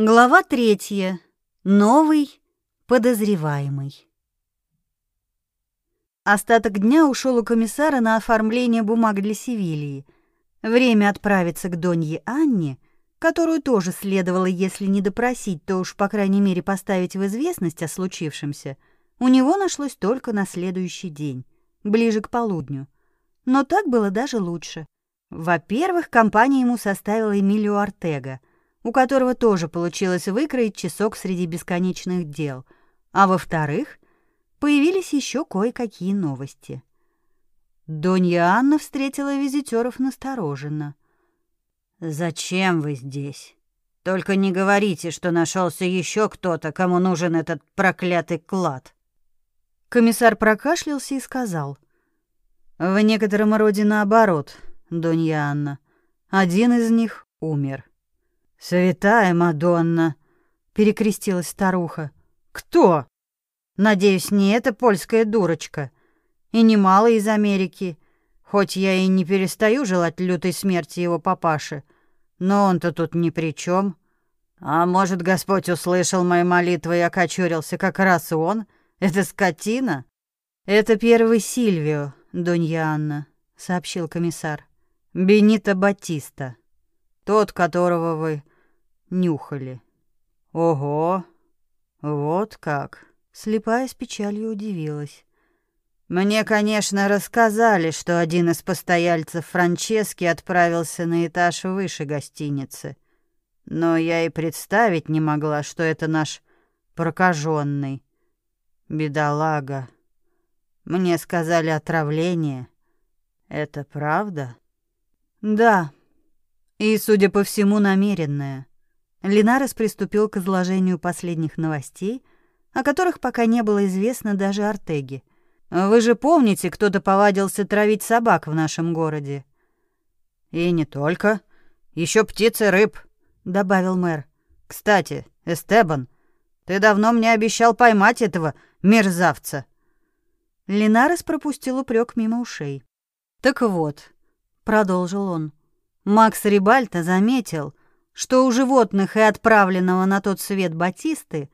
Глава третья. Новый подозреваемый. Остаток дня ушел у комиссара на оформление бумаг для Севильи. Время отправиться к Донье Анне, которую тоже следовало, если не допросить, то уж, по крайней мере, поставить в известность о случившемся, у него нашлось только на следующий день, ближе к полудню. Но так было даже лучше. Во-первых, компания ему составила Эмилио Артега — у которого тоже получилось выкроить часок среди бесконечных дел, а во-вторых, появились еще кое-какие новости. Донья Анна встретила визитеров настороженно. «Зачем вы здесь? Только не говорите, что нашелся еще кто-то, кому нужен этот проклятый клад». Комиссар прокашлялся и сказал. «В некотором роде наоборот, Донья Анна. Один из них умер». «Святая Мадонна!» — перекрестилась старуха. «Кто?» «Надеюсь, не эта польская дурочка. И немало из Америки. Хоть я и не перестаю желать лютой смерти его папаше, но он-то тут ни при чем. А может, Господь услышал мои молитвы и окочурился как раз он? Это скотина?» «Это первый Сильвио, Донья Анна», — сообщил комиссар. «Бенито Батиста, тот, которого вы нюхали. Ого, вот как. Слепая с печалью удивилась. Мне, конечно, рассказали, что один из постояльцев Франчески отправился на этаж выше гостиницы. Но я и представить не могла, что это наш прокаженный. Бедолага. Мне сказали отравление. Это правда? Да. И, судя по всему, намеренное. Линарес приступил к изложению последних новостей, о которых пока не было известно даже Артеге. «Вы же помните, кто-то повадился травить собак в нашем городе?» «И не только. Еще птицы рыб», — добавил мэр. «Кстати, Эстебан, ты давно мне обещал поймать этого мерзавца». Линарес пропустил упрек мимо ушей. «Так вот», — продолжил он, — «Макс Рибальто заметил, что у животных и отправленного на тот свет Батисты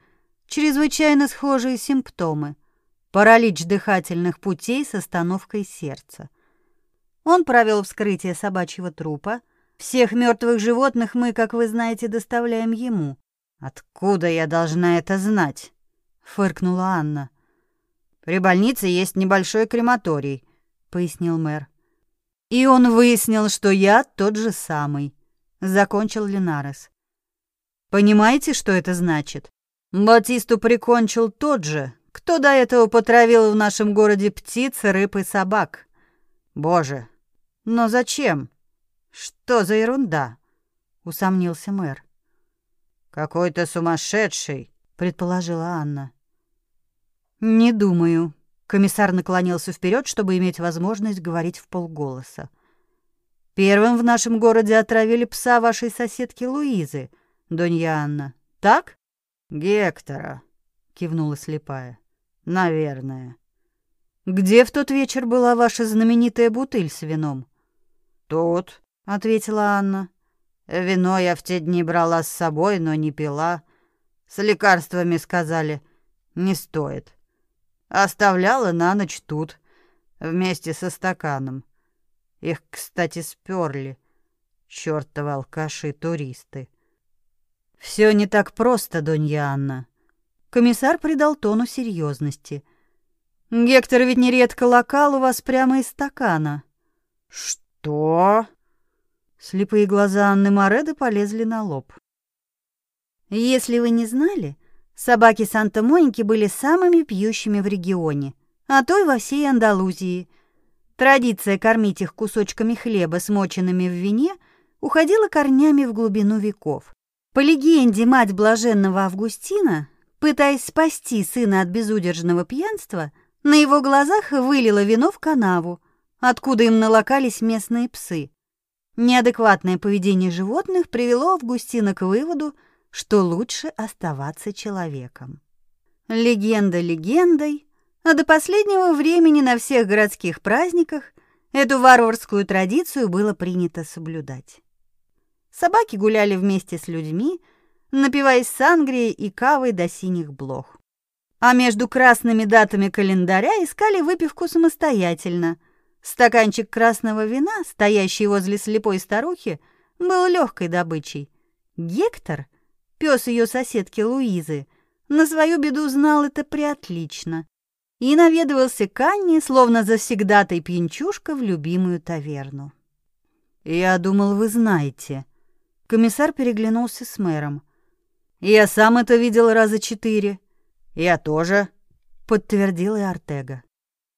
чрезвычайно схожие симптомы – паралич дыхательных путей с остановкой сердца. Он провел вскрытие собачьего трупа. Всех мертвых животных мы, как вы знаете, доставляем ему. «Откуда я должна это знать?» — фыркнула Анна. «При больнице есть небольшой крематорий», — пояснил мэр. И он выяснил, что я тот же самый закончил Линарес. Понимаете, что это значит? Батисту прикончил тот же, кто до этого потравил в нашем городе птиц, рыб и собак. Боже, но зачем? Что за ерунда? Усомнился мэр. Какой-то сумасшедший, предположила Анна. Не думаю. Комиссар наклонился вперед, чтобы иметь возможность говорить в полголоса. Первым в нашем городе отравили пса вашей соседки Луизы, Донья Анна. Так? Гектора, кивнула слепая. Наверное. Где в тот вечер была ваша знаменитая бутыль с вином? Тут, ответила Анна. Вино я в те дни брала с собой, но не пила. С лекарствами сказали, не стоит. Оставляла на ночь тут, вместе со стаканом. Их, кстати, сперли. Чёртовы алкаши-туристы. Все не так просто, Донья Анна. Комиссар придал тону серьезности. Гектор ведь нередко локал у вас прямо из стакана. Что? Слепые глаза Анны Мореды полезли на лоб. Если вы не знали, собаки Санта-Моники были самыми пьющими в регионе, а то и во всей Андалузии — Традиция кормить их кусочками хлеба, смоченными в вине, уходила корнями в глубину веков. По легенде, мать блаженного Августина, пытаясь спасти сына от безудержного пьянства, на его глазах вылила вино в канаву, откуда им налокались местные псы. Неадекватное поведение животных привело Августина к выводу, что лучше оставаться человеком. Легенда легендой, а до последнего времени на всех городских праздниках эту варварскую традицию было принято соблюдать. Собаки гуляли вместе с людьми, напиваясь сангрией и кавой до синих блох. А между красными датами календаря искали выпивку самостоятельно. Стаканчик красного вина, стоящий возле слепой старухи, был легкой добычей. Гектор, пес ее соседки Луизы, на свою беду знал это приотлично и наведывался к Анне, словно завсегдатай пьянчушка в любимую таверну. «Я думал, вы знаете». Комиссар переглянулся с мэром. «Я сам это видел раза четыре». «Я тоже», — подтвердил и Артега.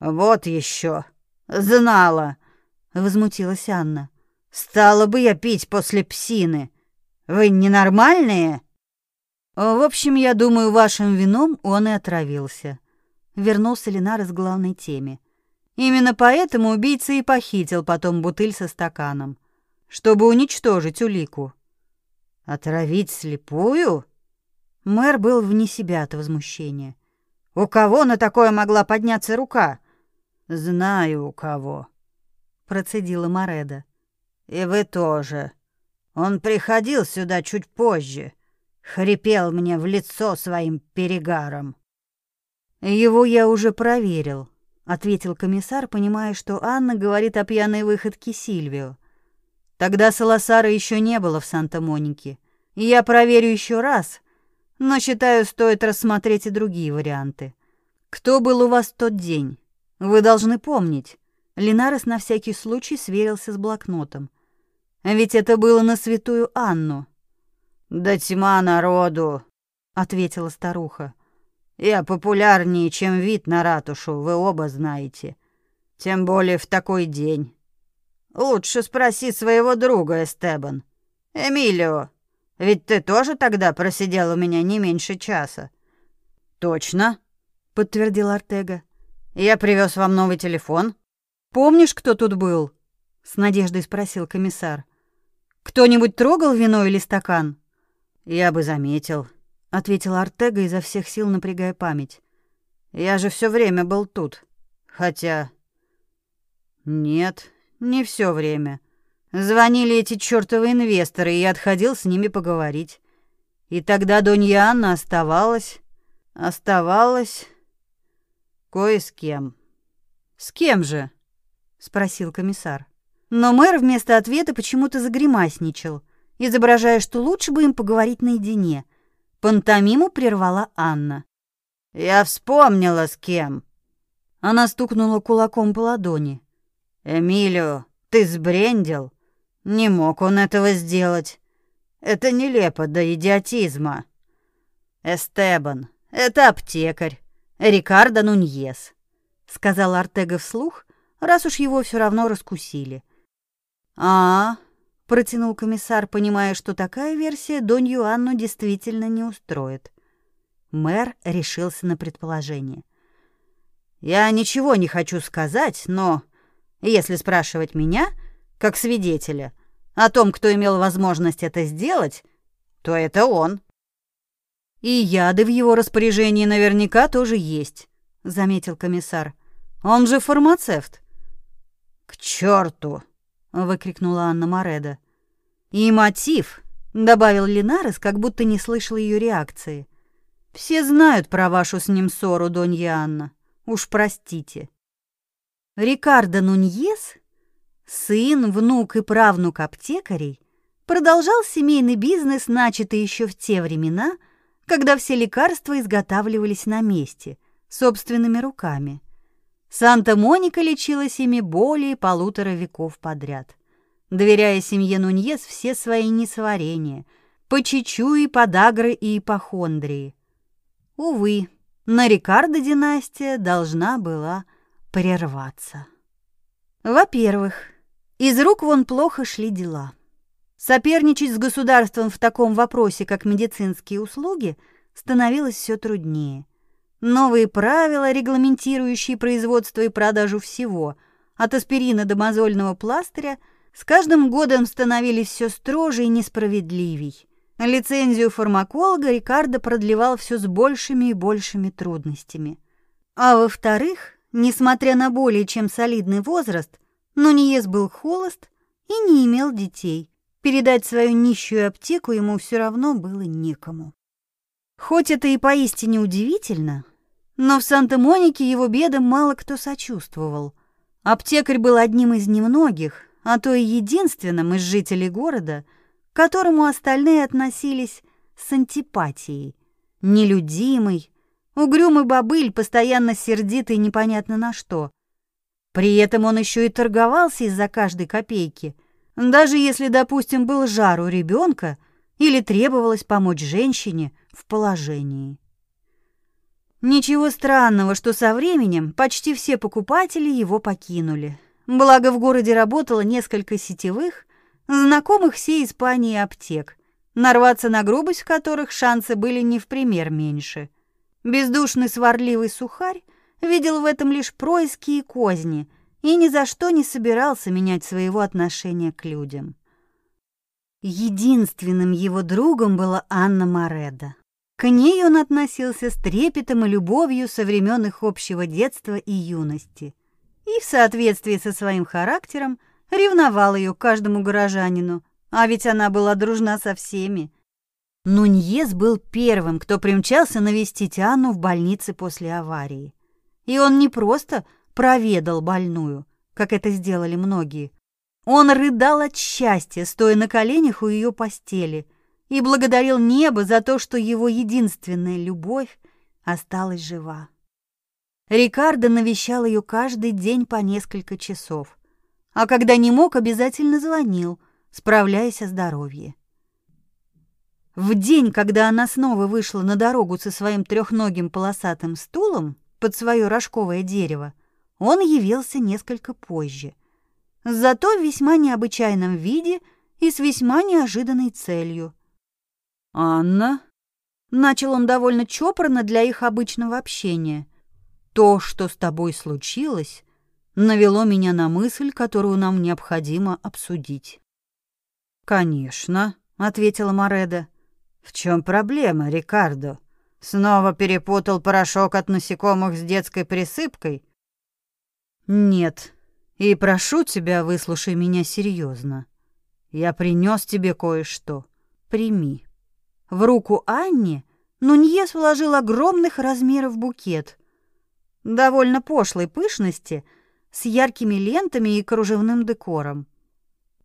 «Вот еще. Знала», — возмутилась Анна. «Стала бы я пить после псины. Вы ненормальные?» В общем, я думаю, вашим вином он и отравился. Вернулся Ленар с главной теме. Именно поэтому убийца и похитил потом бутыль со стаканом, чтобы уничтожить улику. Отравить слепую? Мэр был вне себя от возмущения. У кого на такое могла подняться рука? Знаю у кого, процедила Мореда. И вы тоже. Он приходил сюда чуть позже хрипел мне в лицо своим перегаром. Его я уже проверил, ответил комиссар, понимая, что Анна говорит о пьяной выходке Сильвио. Тогда Саласара еще не было в Санта-Монике. Я проверю еще раз, но считаю, стоит рассмотреть и другие варианты. Кто был у вас в тот день? Вы должны помнить. Линарес на всякий случай сверился с блокнотом. Ведь это было на святую Анну. «Да тьма народу», — ответила старуха. «Я популярнее, чем вид на ратушу, вы оба знаете. Тем более в такой день. Лучше спроси своего друга, Эстебан. Эмилио, ведь ты тоже тогда просидел у меня не меньше часа». «Точно», — подтвердил Артега. «Я привез вам новый телефон». «Помнишь, кто тут был?» — с надеждой спросил комиссар. «Кто-нибудь трогал вино или стакан?» Я бы заметил, ответил Артега изо всех сил напрягая память. Я же все время был тут. Хотя Нет, не все время. Звонили эти чёртовы инвесторы, и я отходил с ними поговорить. И тогда Донья Анна оставалась, оставалась кое с кем. С кем же? спросил комиссар. Но мэр вместо ответа почему-то загримасничал изображая, что лучше бы им поговорить наедине. Пантомиму прервала Анна. «Я вспомнила, с кем». Она стукнула кулаком по ладони. «Эмилио, ты сбрендил? Не мог он этого сделать. Это нелепо до идиотизма». «Эстебан, это аптекарь, Рикардо Нуньес», — сказал Артега вслух, раз уж его все равно раскусили. «А, протянул комиссар, понимая, что такая версия Донью Анну действительно не устроит. Мэр решился на предположение. Я ничего не хочу сказать, но если спрашивать меня, как свидетеля, о том, кто имел возможность это сделать, то это он. И яды в его распоряжении наверняка тоже есть, заметил комиссар. Он же фармацевт. К черту! Выкрикнула Анна Мореда. И мотив, добавил Линарес, как будто не слышал ее реакции. Все знают про вашу с ним ссору, Донья Анна. Уж простите. Рикардо Нуньес, сын, внук и правнук аптекарей, продолжал семейный бизнес, начатый еще в те времена, когда все лекарства изготавливались на месте, собственными руками. Санта-Моника лечилась ими более полутора веков подряд, доверяя семье Нуньес все свои несварения, по чечуи, подагры и ипохондрии. Увы, на Рикардо династия должна была прерваться. Во-первых, из рук вон плохо шли дела. Соперничать с государством в таком вопросе, как медицинские услуги, становилось все труднее. Новые правила, регламентирующие производство и продажу всего, от аспирина до мозольного пластыря, с каждым годом становились все строже и несправедливей. Лицензию фармаколога Рикардо продлевал все с большими и большими трудностями. А во-вторых, несмотря на более чем солидный возраст, Нуниес был холост и не имел детей. передать свою нищую аптеку ему все равно было некому. Хоть это и поистине удивительно, но в Санта-Монике его бедам мало кто сочувствовал. Аптекарь был одним из немногих, а то и единственным из жителей города, к которому остальные относились с антипатией. Нелюдимый, угрюмый бобыль, постоянно сердитый непонятно на что. При этом он еще и торговался из-за каждой копейки, даже если, допустим, был жар у ребенка или требовалось помочь женщине в положении. Ничего странного, что со временем почти все покупатели его покинули. Благо в городе работало несколько сетевых, знакомых всей Испании аптек, нарваться на грубость в которых шансы были не в пример меньше. Бездушный сварливый сухарь видел в этом лишь происки и козни и ни за что не собирался менять своего отношения к людям. Единственным его другом была Анна Мореда. К ней он относился с трепетом и любовью со времен их общего детства и юности. И в соответствии со своим характером ревновал ее каждому горожанину, а ведь она была дружна со всеми. Нуньес был первым, кто примчался навестить Анну в больнице после аварии. И он не просто проведал больную, как это сделали многие. Он рыдал от счастья, стоя на коленях у ее постели – и благодарил небо за то, что его единственная любовь осталась жива. Рикардо навещал ее каждый день по несколько часов, а когда не мог, обязательно звонил, справляясь о здоровье. В день, когда она снова вышла на дорогу со своим трехногим полосатым стулом под свое рожковое дерево, он явился несколько позже, зато в весьма необычайном виде и с весьма неожиданной целью — «Анна?» Начал он довольно чопорно для их обычного общения. «То, что с тобой случилось, навело меня на мысль, которую нам необходимо обсудить». «Конечно», — ответила Мореда. «В чем проблема, Рикардо? Снова перепутал порошок от насекомых с детской присыпкой?» «Нет, и прошу тебя, выслушай меня серьезно. Я принес тебе кое-что. Прими». В руку Анни Нуньес вложил огромных размеров букет, довольно пошлой пышности, с яркими лентами и кружевным декором.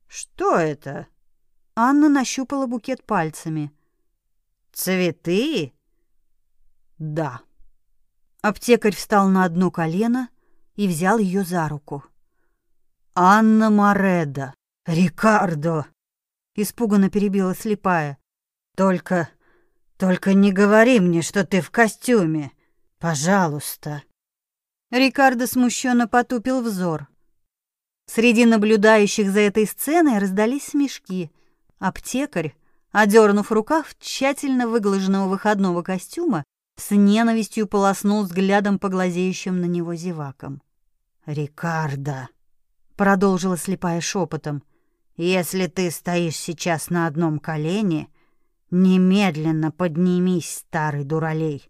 «Что это?» Анна нащупала букет пальцами. «Цветы?» «Да». Аптекарь встал на одно колено и взял ее за руку. «Анна Мореда! Рикардо!» Испуганно перебила слепая. Только... только не говори мне, что ты в костюме. Пожалуйста. Рикардо смущенно потупил взор. Среди наблюдающих за этой сценой раздались смешки. Аптекарь, одернув рукав тщательно выглаженного выходного костюма, с ненавистью полоснул взглядом по глазеющим на него зевакам. «Рикардо», — продолжила слепая шепотом, — «если ты стоишь сейчас на одном колене, Немедленно поднимись, старый дуралей,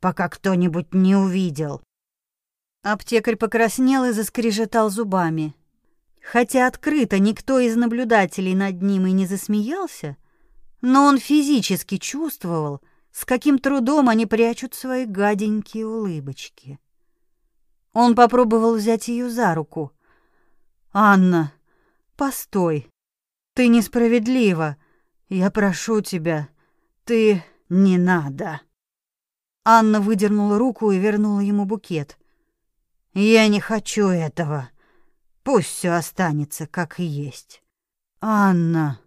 пока кто-нибудь не увидел. Аптекарь покраснел и заскрежетал зубами. Хотя открыто никто из наблюдателей над ним и не засмеялся, но он физически чувствовал, с каким трудом они прячут свои гаденькие улыбочки. Он попробовал взять ее за руку. «Анна, постой, ты несправедлива. Я прошу тебя, ты не надо. Анна выдернула руку и вернула ему букет. Я не хочу этого. Пусть все останется как есть. Анна,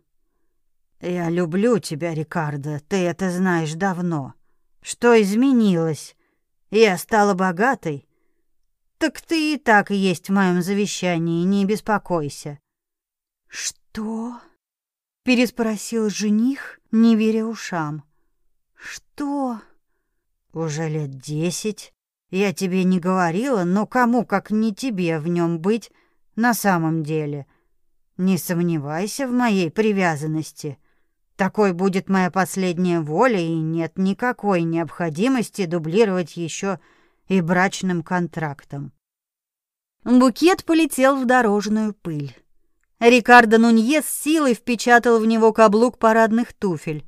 я люблю тебя, Рикардо, ты это знаешь давно. Что изменилось? Я стала богатой. Так ты и так есть в моем завещании, не беспокойся. Что? Переспросил жених, не веря ушам. Что? Уже лет десять. Я тебе не говорила, но кому, как не тебе, в нем быть на самом деле. Не сомневайся в моей привязанности. Такой будет моя последняя воля, и нет никакой необходимости дублировать еще и брачным контрактом. Букет полетел в дорожную пыль. Рикардо Нуньес силой впечатал в него каблук парадных туфель,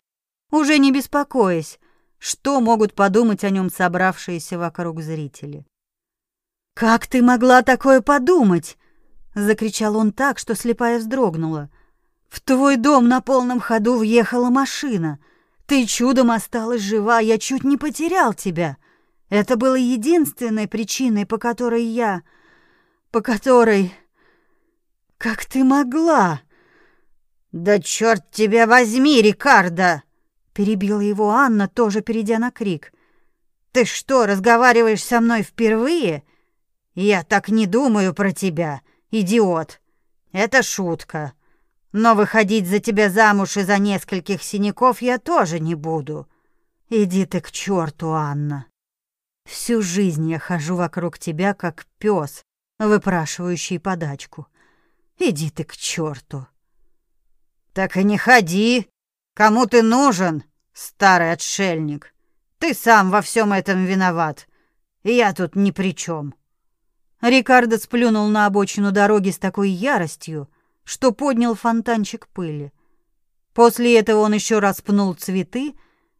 уже не беспокоясь, что могут подумать о нем собравшиеся вокруг зрители. «Как ты могла такое подумать?» — закричал он так, что слепая вздрогнула. «В твой дом на полном ходу въехала машина. Ты чудом осталась жива, я чуть не потерял тебя. Это было единственной причиной, по которой я... по которой...» Как ты могла? Да черт тебя возьми, Рикардо! Перебила его Анна, тоже перейдя на крик. Ты что, разговариваешь со мной впервые? Я так не думаю про тебя, идиот. Это шутка. Но выходить за тебя замуж из-за нескольких синяков я тоже не буду. Иди ты к черту, Анна. Всю жизнь я хожу вокруг тебя как пес, выпрашивающий подачку. Иди ты к черту. Так и не ходи. Кому ты нужен, старый отшельник? Ты сам во всем этом виноват. Я тут ни при чем. Рикардо сплюнул на обочину дороги с такой яростью, что поднял фонтанчик пыли. После этого он еще раз пнул цветы,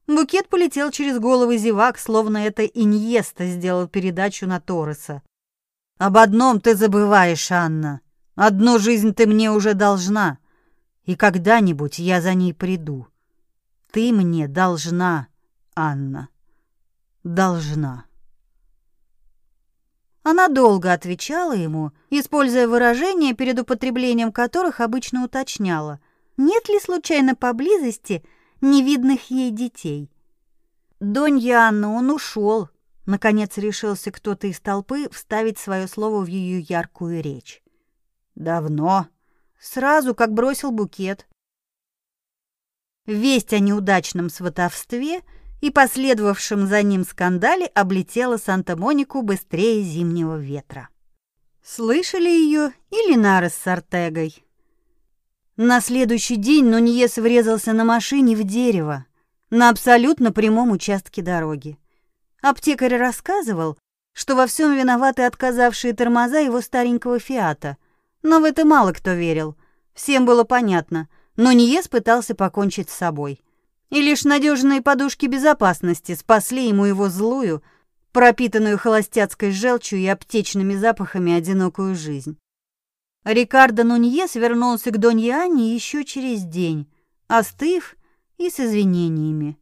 букет полетел через головы зевак, словно это Иньеста сделал передачу на Торреса. «Об одном ты забываешь, Анна. Одну жизнь ты мне уже должна, и когда-нибудь я за ней приду. Ты мне должна, Анна. Должна. Она долго отвечала ему, используя выражения, перед употреблением которых обычно уточняла, нет ли случайно поблизости невидных ей детей. Донья Анна, он ушел. Наконец решился кто-то из толпы вставить свое слово в ее яркую речь. Давно. Сразу, как бросил букет. Весть о неудачном сватовстве и последовавшем за ним скандале облетела Санта-Монику быстрее зимнего ветра. Слышали ее и Линарес с Артегой. На следующий день Нуньес врезался на машине в дерево на абсолютно прямом участке дороги. Аптекарь рассказывал, что во всем виноваты отказавшие тормоза его старенького «Фиата», но в это мало кто верил. Всем было понятно, но Ниес пытался покончить с собой. И лишь надежные подушки безопасности спасли ему его злую, пропитанную холостяцкой желчью и аптечными запахами одинокую жизнь. Рикардо Нуньес вернулся к Донье Анне еще через день, остыв и с извинениями.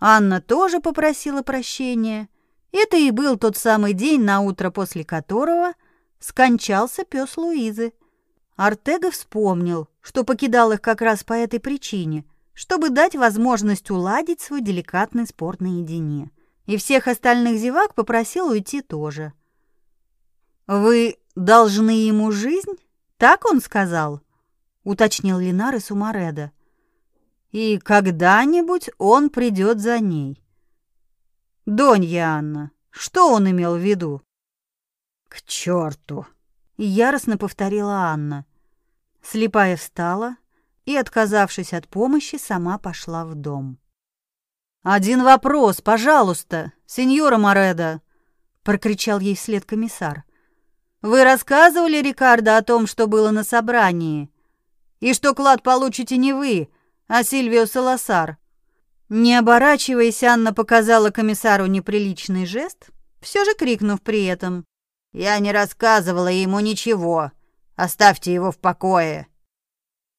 Анна тоже попросила прощения. Это и был тот самый день, на утро после которого скончался пес Луизы. Артега вспомнил, что покидал их как раз по этой причине, чтобы дать возможность уладить свой деликатный спор наедине. И всех остальных зевак попросил уйти тоже. «Вы должны ему жизнь?» «Так он сказал?» — уточнил Линар и Сумареда. «И когда-нибудь он придет за ней». «Донья Анна, что он имел в виду?» «К черту!» — яростно повторила Анна. Слепая встала и, отказавшись от помощи, сама пошла в дом. «Один вопрос, пожалуйста, сеньора Мореда!» — прокричал ей вслед комиссар. «Вы рассказывали Рикардо о том, что было на собрании, и что клад получите не вы, а Сильвио Саласар?» Не оборачиваясь, Анна показала комиссару неприличный жест, все же крикнув при этом я не рассказывала ему ничего. Оставьте его в покое.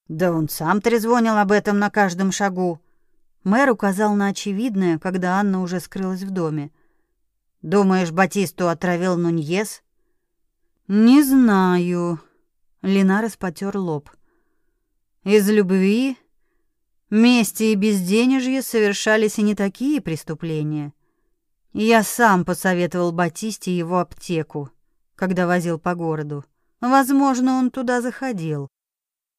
Да он сам трезвонил об этом на каждом шагу. Мэр указал на очевидное, когда Анна уже скрылась в доме. Думаешь, Батисту отравил Нуньес? Не знаю. Линарес потер лоб. Из любви, мести и безденежья совершались и не такие преступления. Я сам посоветовал Батисте его аптеку когда возил по городу. Возможно, он туда заходил.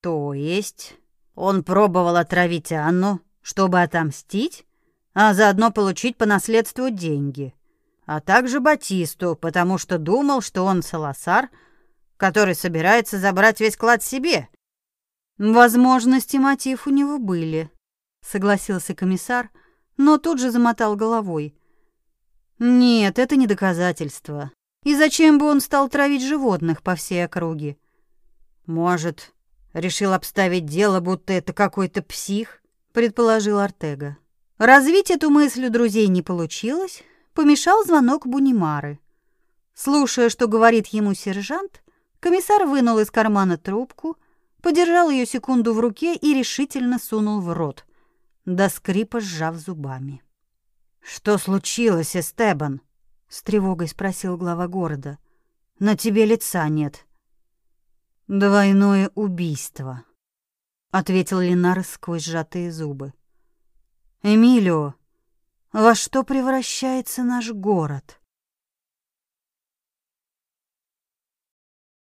То есть он пробовал отравить Анну, чтобы отомстить, а заодно получить по наследству деньги, а также Батисту, потому что думал, что он Саласар, который собирается забрать весь клад себе. Возможности мотив у него были, согласился комиссар, но тут же замотал головой. Нет, это не доказательство. И зачем бы он стал травить животных по всей округе? Может, Решил обставить дело, будто это какой-то псих, предположил Артега. Развить эту мысль у друзей не получилось, помешал звонок Бунимары. Слушая, что говорит ему сержант, комиссар вынул из кармана трубку, подержал ее секунду в руке и решительно сунул в рот, до скрипа сжав зубами. «Что случилось, Эстебан?» — с тревогой спросил глава города. «На тебе лица нет». «Двойное убийство», — ответил Ленар сквозь сжатые зубы. «Эмилио, во что превращается наш город?»